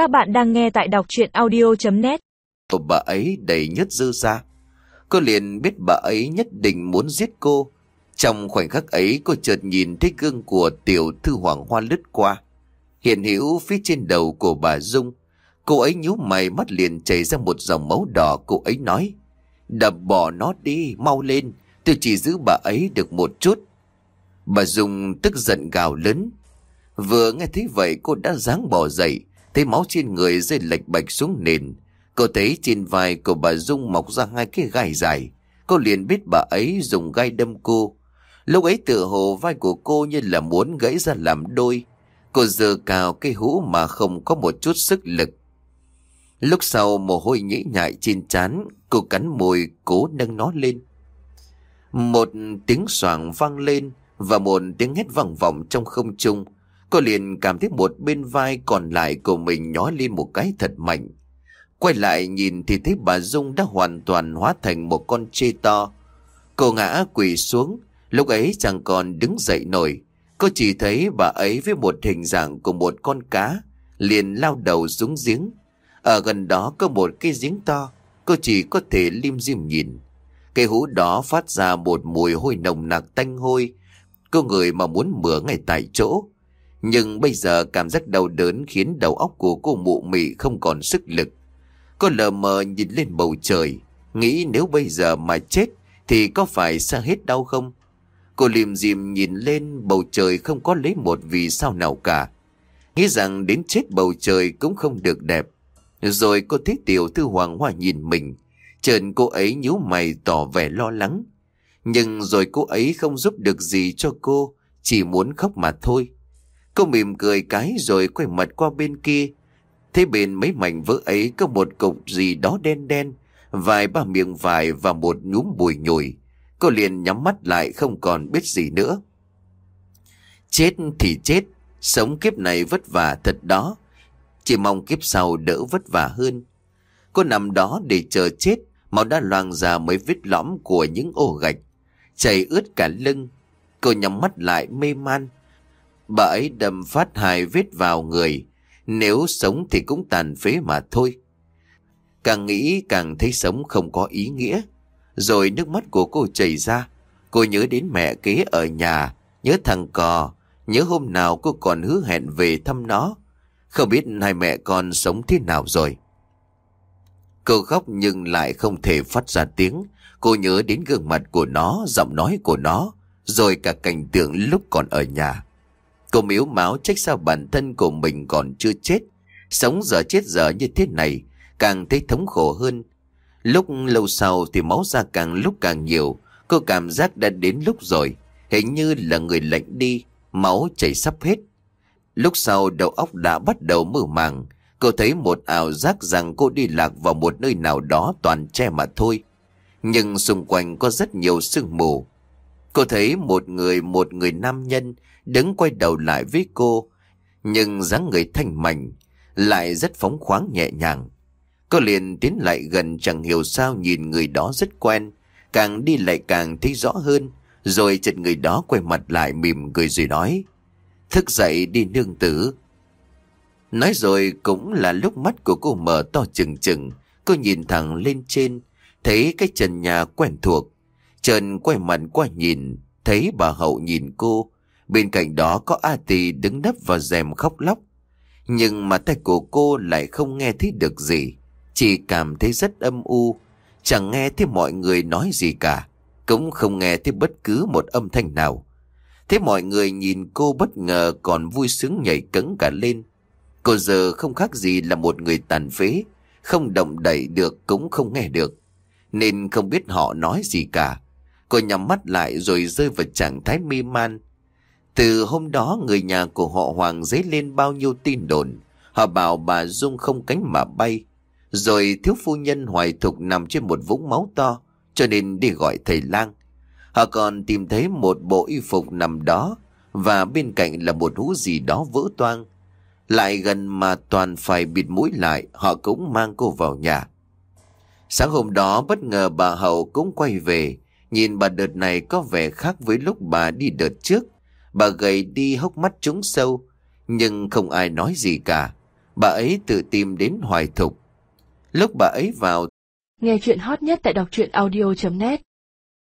Các bạn đang nghe tại đọc chuyện audio.net bà ấy đầy nhất dư ra. Cô liền biết bà ấy nhất định muốn giết cô. Trong khoảnh khắc ấy cô chợt nhìn thấy gương của tiểu thư hoàng hoa lướt qua. Hiện hữu phía trên đầu của bà Dung. Cô ấy nhíu mày mắt liền chảy ra một dòng máu đỏ. Cô ấy nói, đập bỏ nó đi, mau lên. Tôi chỉ giữ bà ấy được một chút. Bà Dung tức giận gào lớn. Vừa nghe thấy vậy cô đã dáng bỏ dậy. Thấy máu trên người rơi lệch bạch xuống nền. Cô thấy trên vai của bà Dung mọc ra hai cái gai dài. Cô liền biết bà ấy dùng gai đâm cô. Lúc ấy tự hồ vai của cô như là muốn gãy ra làm đôi. Cô giơ cao cái hũ mà không có một chút sức lực. Lúc sau mồ hôi nhễ nhại trên trán, cô cắn môi cố nâng nó lên. Một tiếng soảng vang lên và một tiếng hét vang vọng trong không trung. Cô liền cảm thấy một bên vai còn lại của mình nhó lên một cái thật mạnh. Quay lại nhìn thì thấy bà Dung đã hoàn toàn hóa thành một con chê to. Cô ngã quỳ xuống, lúc ấy chẳng còn đứng dậy nổi. Cô chỉ thấy bà ấy với một hình dạng của một con cá, liền lao đầu xuống giếng. Ở gần đó có một cái giếng to, cô chỉ có thể lim dim nhìn. Cây hũ đó phát ra một mùi hôi nồng nặc tanh hôi. Cô người mà muốn mửa ngay tại chỗ. Nhưng bây giờ cảm giác đau đớn khiến đầu óc của cô mụ mị không còn sức lực. Cô lờ mờ nhìn lên bầu trời, nghĩ nếu bây giờ mà chết thì có phải xa hết đau không? Cô liềm dìm nhìn lên bầu trời không có lấy một vì sao nào cả. Nghĩ rằng đến chết bầu trời cũng không được đẹp. Rồi cô thấy tiểu thư hoàng hoa nhìn mình. Trần cô ấy nhíu mày tỏ vẻ lo lắng. Nhưng rồi cô ấy không giúp được gì cho cô, chỉ muốn khóc mà thôi. Cô mỉm cười cái rồi quay mặt qua bên kia. Thế bên mấy mảnh vỡ ấy có một cục gì đó đen đen, vài ba miệng vải và một nhúm bùi nhùi. Cô liền nhắm mắt lại không còn biết gì nữa. Chết thì chết, sống kiếp này vất vả thật đó. Chỉ mong kiếp sau đỡ vất vả hơn. Cô nằm đó để chờ chết, máu đã loang ra mấy vết lõm của những ổ gạch. Chảy ướt cả lưng. Cô nhắm mắt lại mê man. Bà ấy đâm phát hai vết vào người. Nếu sống thì cũng tàn phế mà thôi. Càng nghĩ càng thấy sống không có ý nghĩa. Rồi nước mắt của cô chảy ra. Cô nhớ đến mẹ kế ở nhà, nhớ thằng cò, nhớ hôm nào cô còn hứa hẹn về thăm nó. Không biết hai mẹ con sống thế nào rồi. Cô khóc nhưng lại không thể phát ra tiếng. Cô nhớ đến gương mặt của nó, giọng nói của nó, rồi cả cảnh tượng lúc còn ở nhà. Cô miếu máu trách sao bản thân của mình còn chưa chết. Sống giờ chết giờ như thế này, càng thấy thống khổ hơn. Lúc lâu sau thì máu ra càng lúc càng nhiều, cô cảm giác đã đến lúc rồi. Hình như là người lạnh đi, máu chảy sắp hết. Lúc sau đầu óc đã bắt đầu mơ màng, cô thấy một ảo giác rằng cô đi lạc vào một nơi nào đó toàn che mà thôi. Nhưng xung quanh có rất nhiều sương mù. Cô thấy một người, một người nam nhân đứng quay đầu lại với cô, nhưng dáng người thanh mảnh, lại rất phóng khoáng nhẹ nhàng. Cô liền tiến lại gần chẳng hiểu sao nhìn người đó rất quen, càng đi lại càng thấy rõ hơn, rồi chợt người đó quay mặt lại mỉm cười rồi nói, thức dậy đi nương tử. Nói rồi cũng là lúc mắt của cô mở to chừng chừng, cô nhìn thẳng lên trên, thấy cái trần nhà quen thuộc. Trần quay mặt qua nhìn, thấy bà Hậu nhìn cô, bên cạnh đó có A Tì đứng nấp vào rèm khóc lóc. Nhưng mà tay của cô lại không nghe thấy được gì, chỉ cảm thấy rất âm u, chẳng nghe thấy mọi người nói gì cả, cũng không nghe thấy bất cứ một âm thanh nào. Thế mọi người nhìn cô bất ngờ còn vui sướng nhảy cấn cả lên. Cô giờ không khác gì là một người tàn phế, không động đậy được cũng không nghe được. Nên không biết họ nói gì cả. Cô nhắm mắt lại rồi rơi vào trạng thái mê man. Từ hôm đó người nhà của họ Hoàng dấy lên bao nhiêu tin đồn. Họ bảo bà Dung không cánh mà bay. Rồi thiếu phu nhân hoài thục nằm trên một vũng máu to cho nên đi gọi thầy lang. Họ còn tìm thấy một bộ y phục nằm đó và bên cạnh là một hũ gì đó vỡ toang. Lại gần mà toàn phải bịt mũi lại, họ cũng mang cô vào nhà. Sáng hôm đó bất ngờ bà Hậu cũng quay về, nhìn bà đợt này có vẻ khác với lúc bà đi đợt trước. Bà gầy đi hốc mắt trúng sâu, nhưng không ai nói gì cả. Bà ấy tự tìm đến hoài thục. Lúc bà ấy vào Nghe chuyện hot nhất tại đọc truyện audio.net